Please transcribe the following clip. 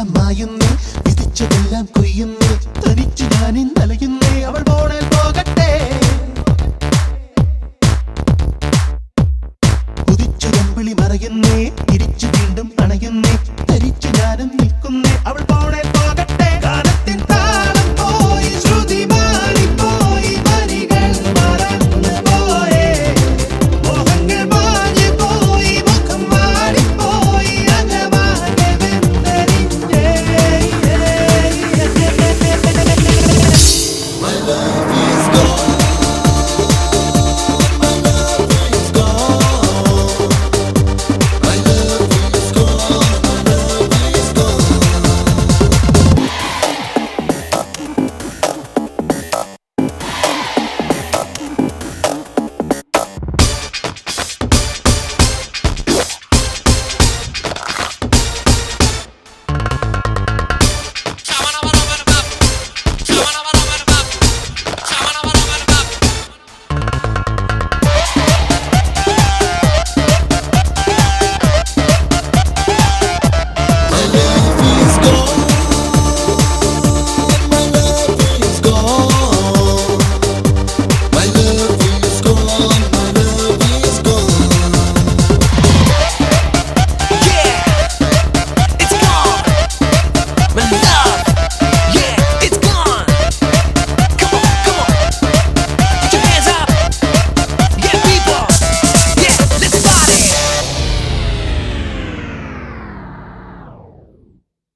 എല്ലാം മായുന്നേ വിധിച്ചതെല്ലാം കൊയ്യുന്നേ. തനിച്ച് ഞാനിൻ നലയുന്നേ അവൾ പോണേൽ പോകട്ടെ. കുതിച്ചു കമ്പിളി മറയുന്നേ. തിരിച്ചു വീണ്ടും അണയുന്നേ തരിച്ചു ഞാനും നിൽക്കുന്നേ. അവൾ